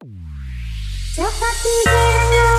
Coklat pinggir